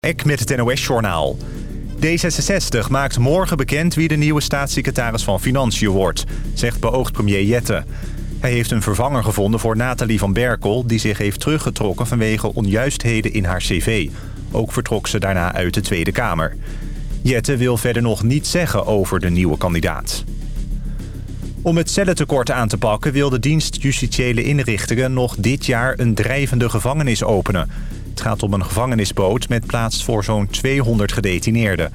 Ek met het NOS-journaal. D66 maakt morgen bekend wie de nieuwe staatssecretaris van Financiën wordt, zegt beoogd premier Jette. Hij heeft een vervanger gevonden voor Nathalie van Berkel... die zich heeft teruggetrokken vanwege onjuistheden in haar cv. Ook vertrok ze daarna uit de Tweede Kamer. Jette wil verder nog niets zeggen over de nieuwe kandidaat. Om het cellentekort aan te pakken wil de dienst justitiële inrichtingen nog dit jaar een drijvende gevangenis openen. Het gaat om een gevangenisboot met plaats voor zo'n 200 gedetineerden.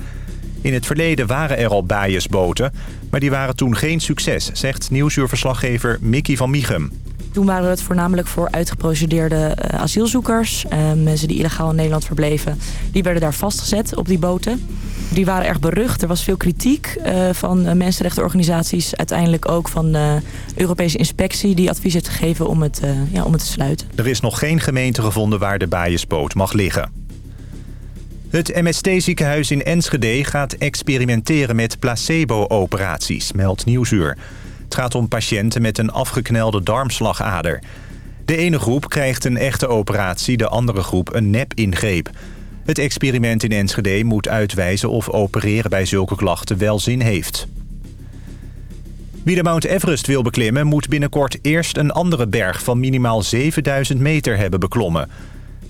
In het verleden waren er al biasboten, maar die waren toen geen succes, zegt nieuwsuurverslaggever Mickey van Miegem. Toen waren het voornamelijk voor uitgeprocedeerde uh, asielzoekers. Uh, mensen die illegaal in Nederland verbleven. Die werden daar vastgezet op die boten. Die waren erg berucht. Er was veel kritiek uh, van mensenrechtenorganisaties. Uiteindelijk ook van de Europese inspectie die advies heeft gegeven om het, ja, om het te sluiten. Er is nog geen gemeente gevonden waar de biasboot mag liggen. Het MST-ziekenhuis in Enschede gaat experimenteren met placebo-operaties, meldt Nieuwsuur. Gaat om patiënten met een afgeknelde darmslagader. De ene groep krijgt een echte operatie, de andere groep een nep-ingreep. Het experiment in Enschede moet uitwijzen of opereren bij zulke klachten wel zin heeft. Wie de Mount Everest wil beklimmen moet binnenkort eerst een andere berg van minimaal 7000 meter hebben beklommen.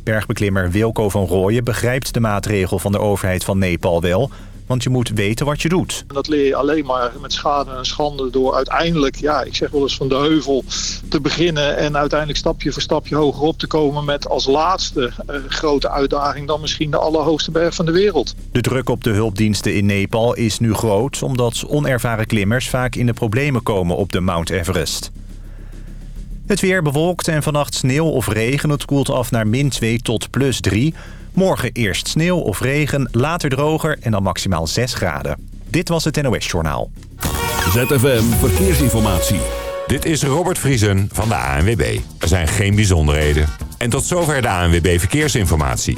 Bergbeklimmer Wilco van Rooyen begrijpt de maatregel van de overheid van Nepal wel... Want je moet weten wat je doet. Dat leer je alleen maar met schade en schande door uiteindelijk, ja, ik zeg wel eens van de heuvel te beginnen en uiteindelijk stapje voor stapje hoger op te komen met als laatste uh, grote uitdaging dan misschien de allerhoogste berg van de wereld. De druk op de hulpdiensten in Nepal is nu groot omdat onervaren klimmers vaak in de problemen komen op de Mount Everest. Het weer bewolkt en vannacht sneeuw of regen. Het koelt af naar min 2 tot plus 3. Morgen eerst sneeuw of regen, later droger en dan maximaal 6 graden. Dit was het NOS Journaal. ZFM Verkeersinformatie. Dit is Robert Vriesen van de ANWB. Er zijn geen bijzonderheden. En tot zover de ANWB Verkeersinformatie.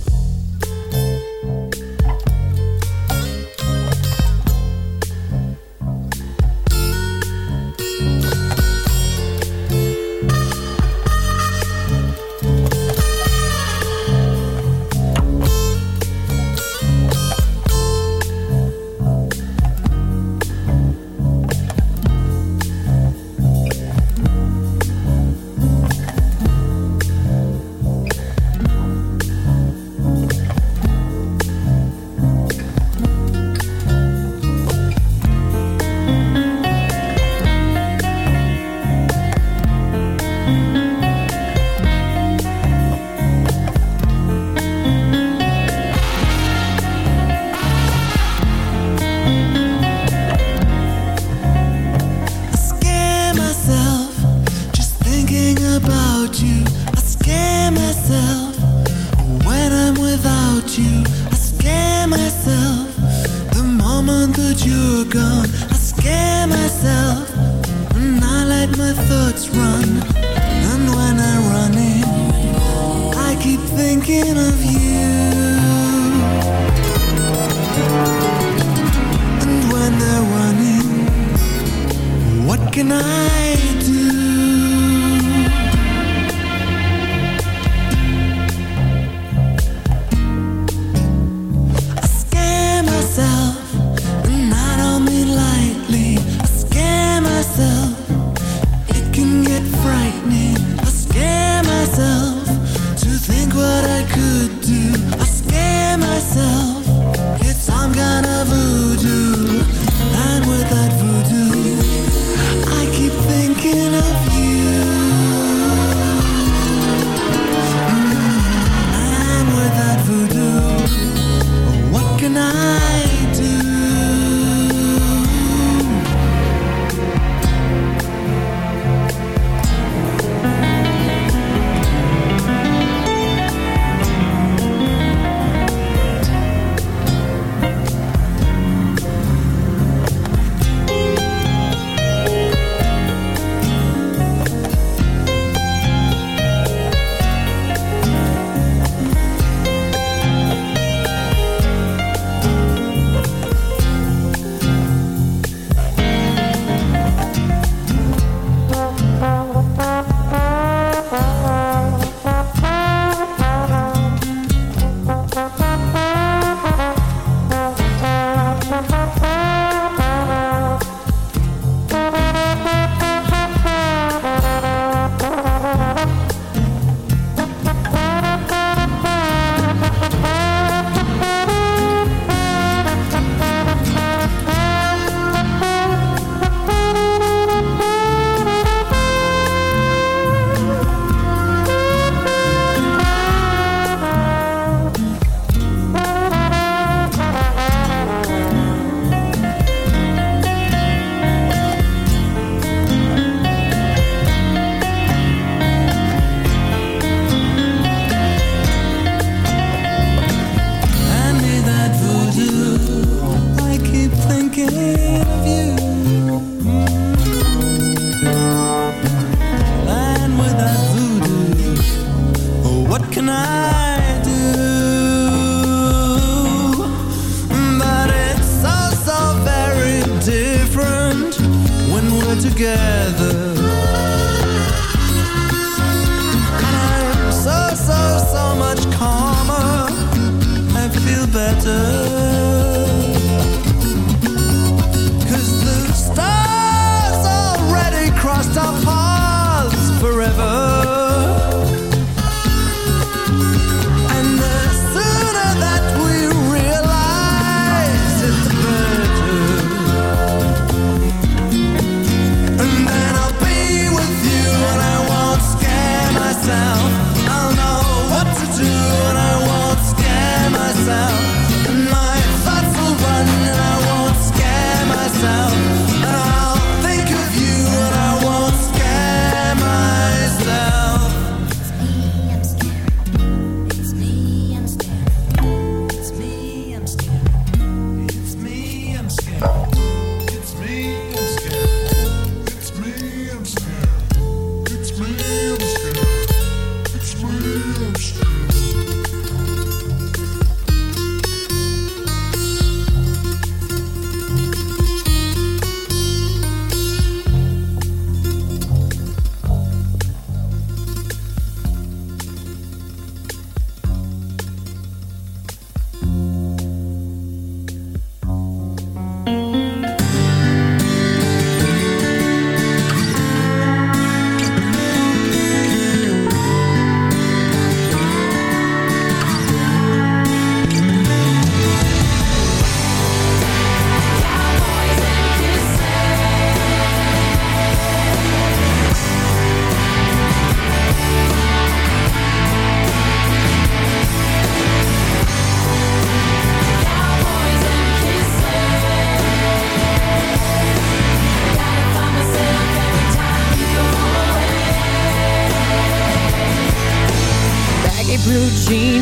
Together.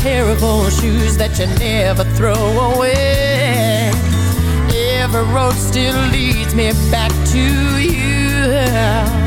terrible shoes that you never throw away. Every road still leads me back to you.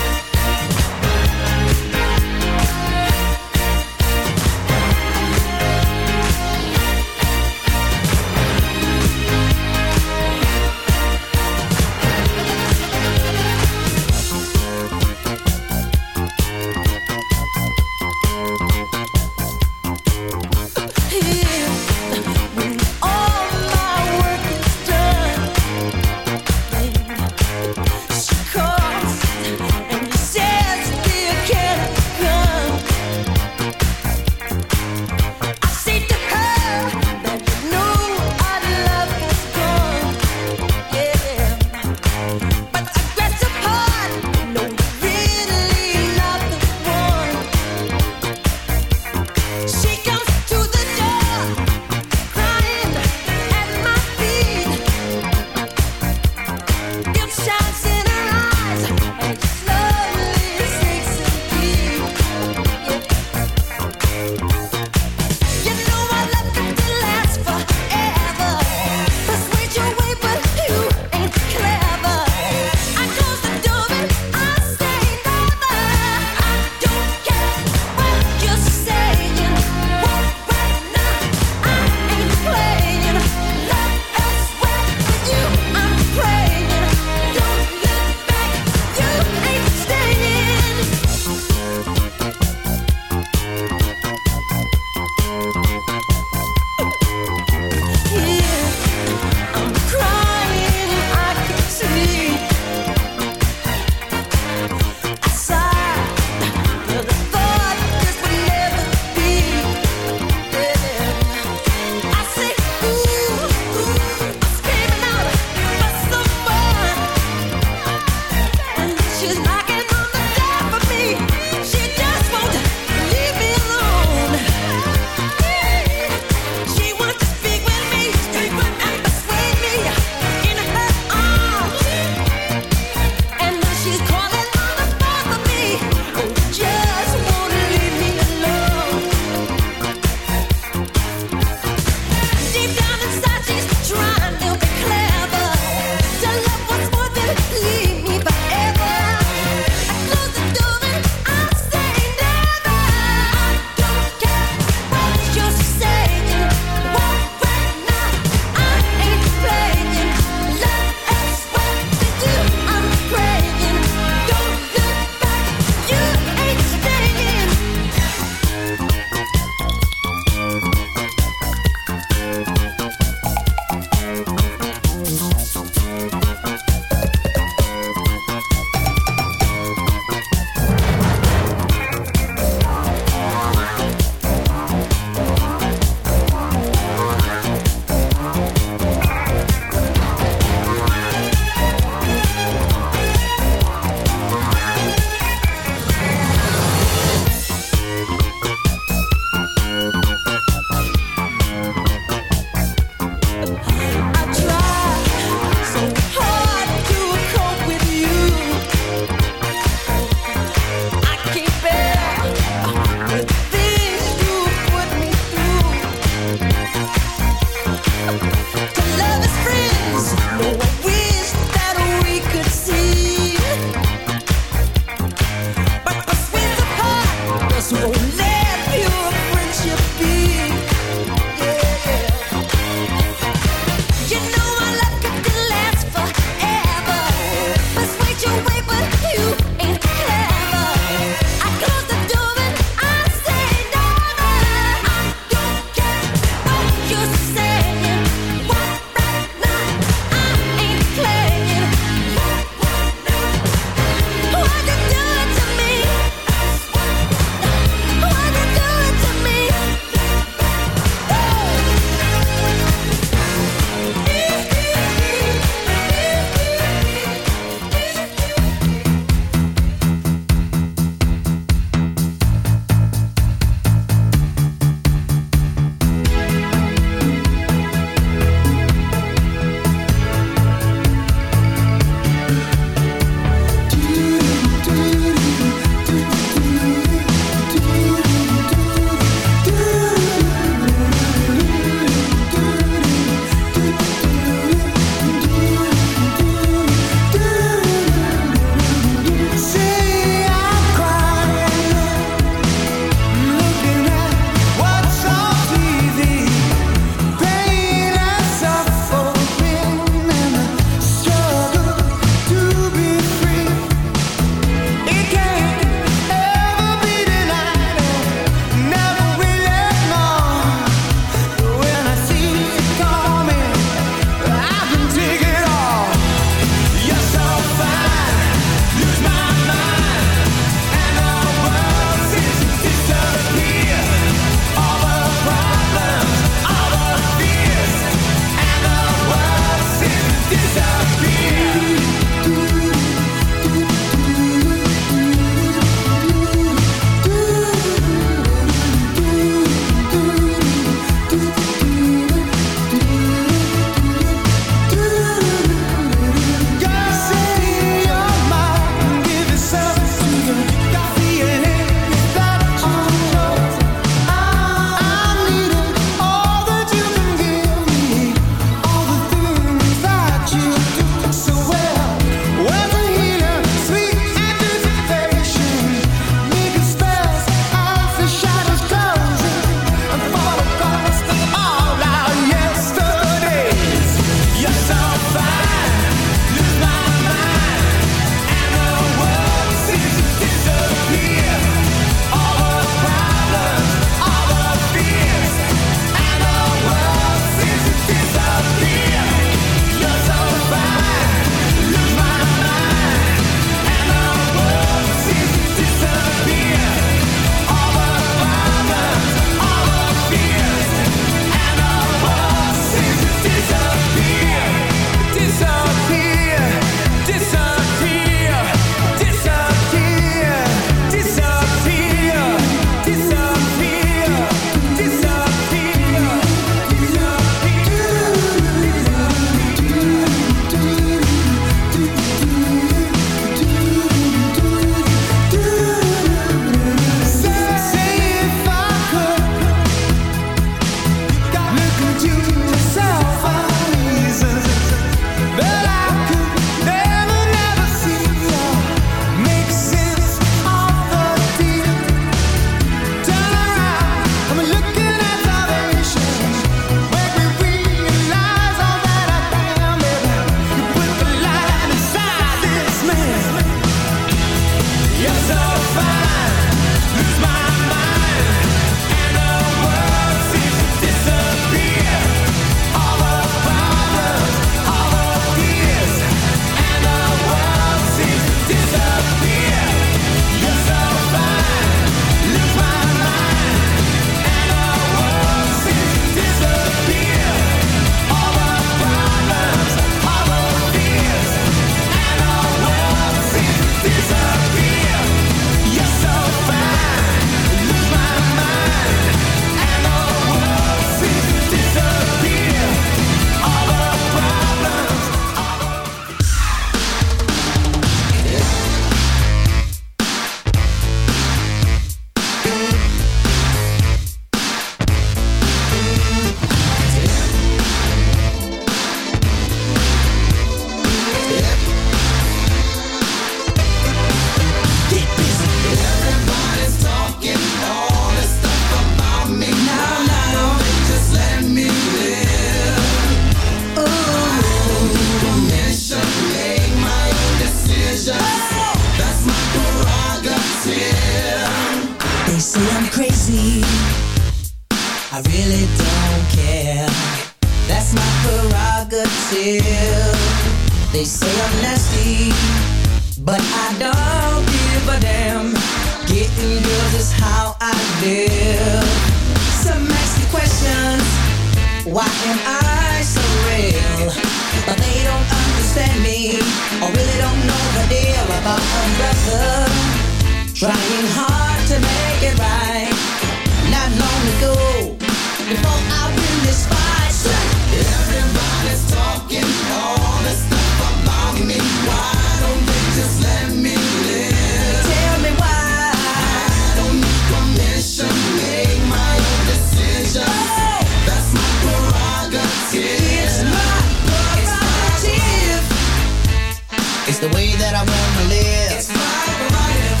that I wanna live. It's my life.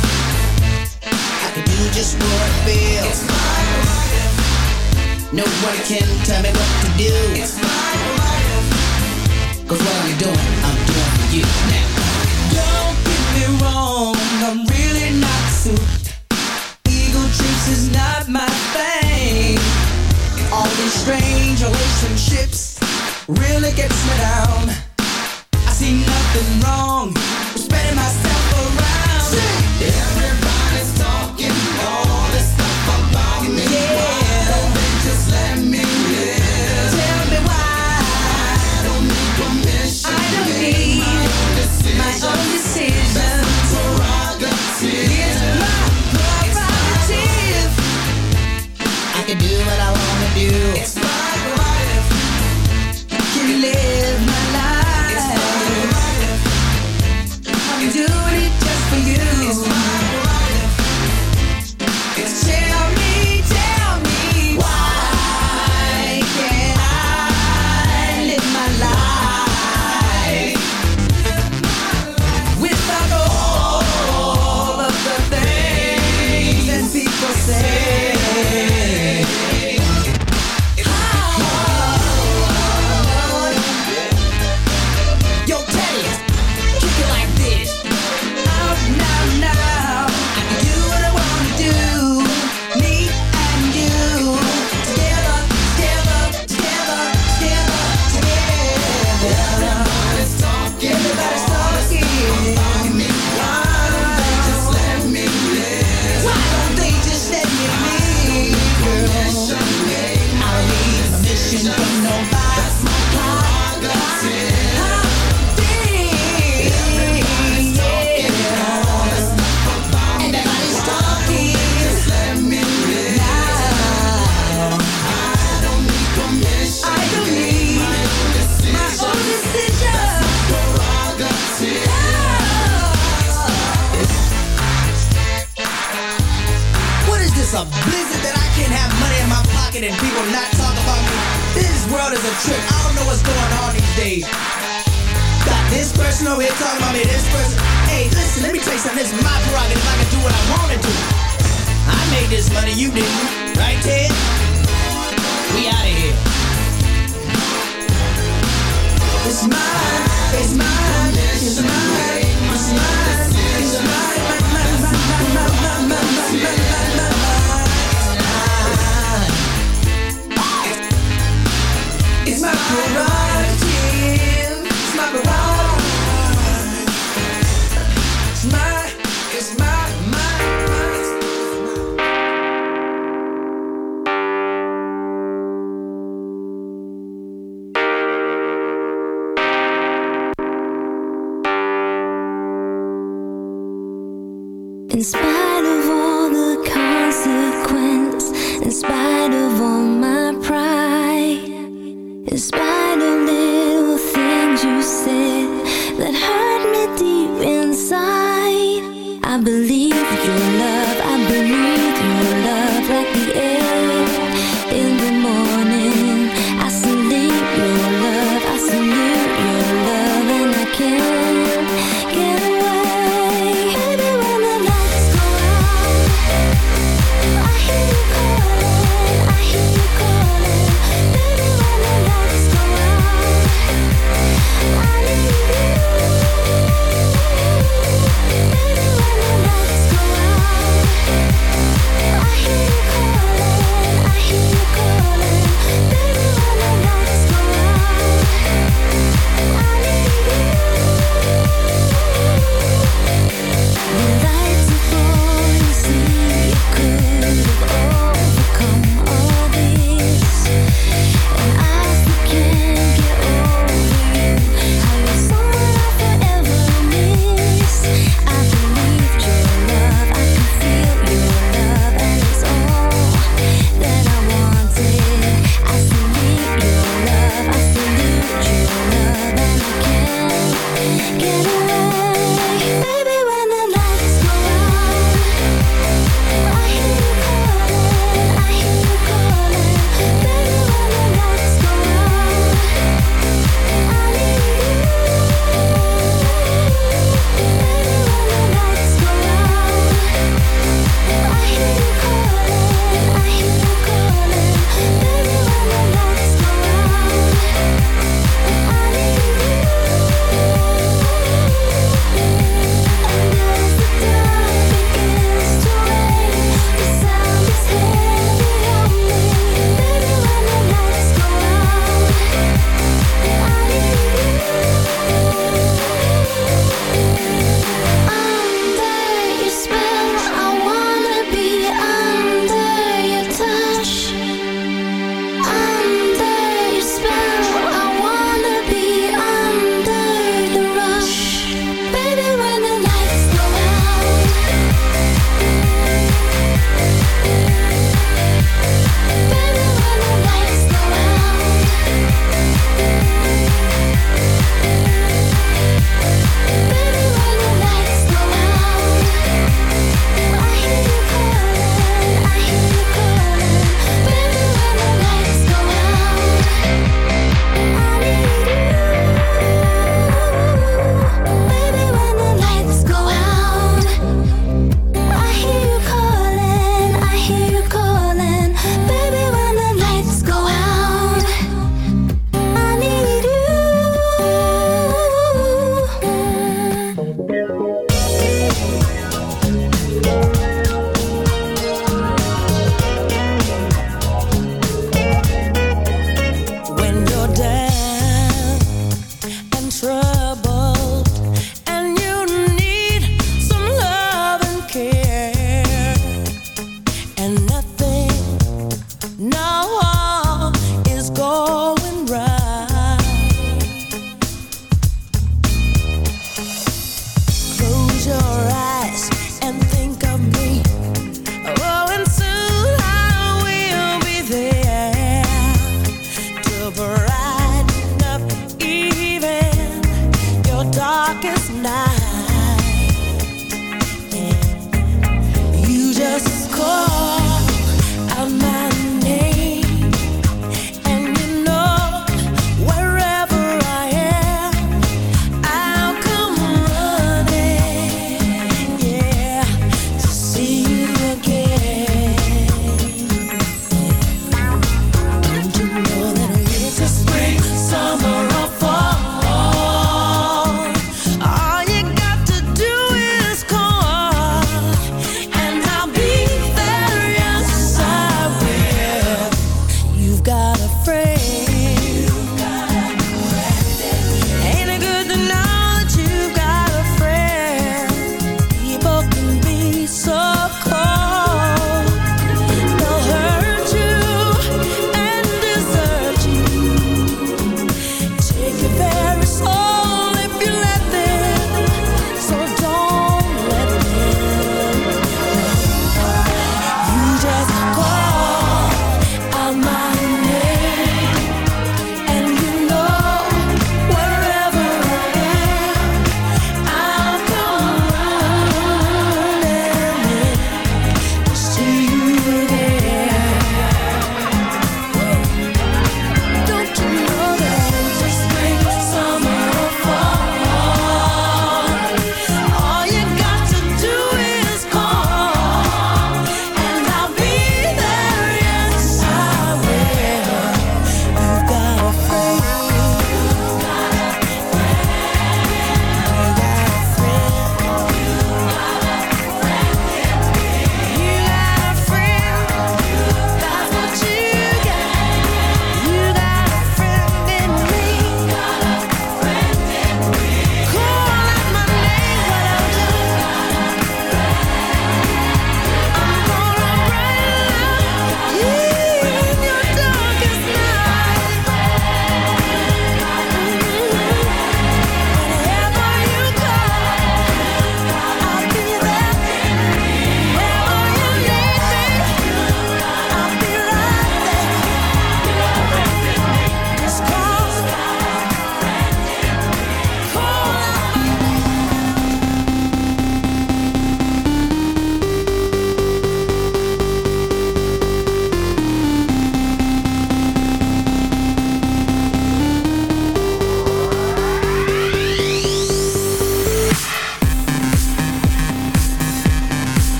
I can do just what I feel. It's my life. No one can tell me what to do. It's my prerogative. Cause what I'm doing, I'm doing for you now.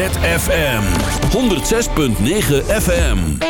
ZFM 106.9 FM.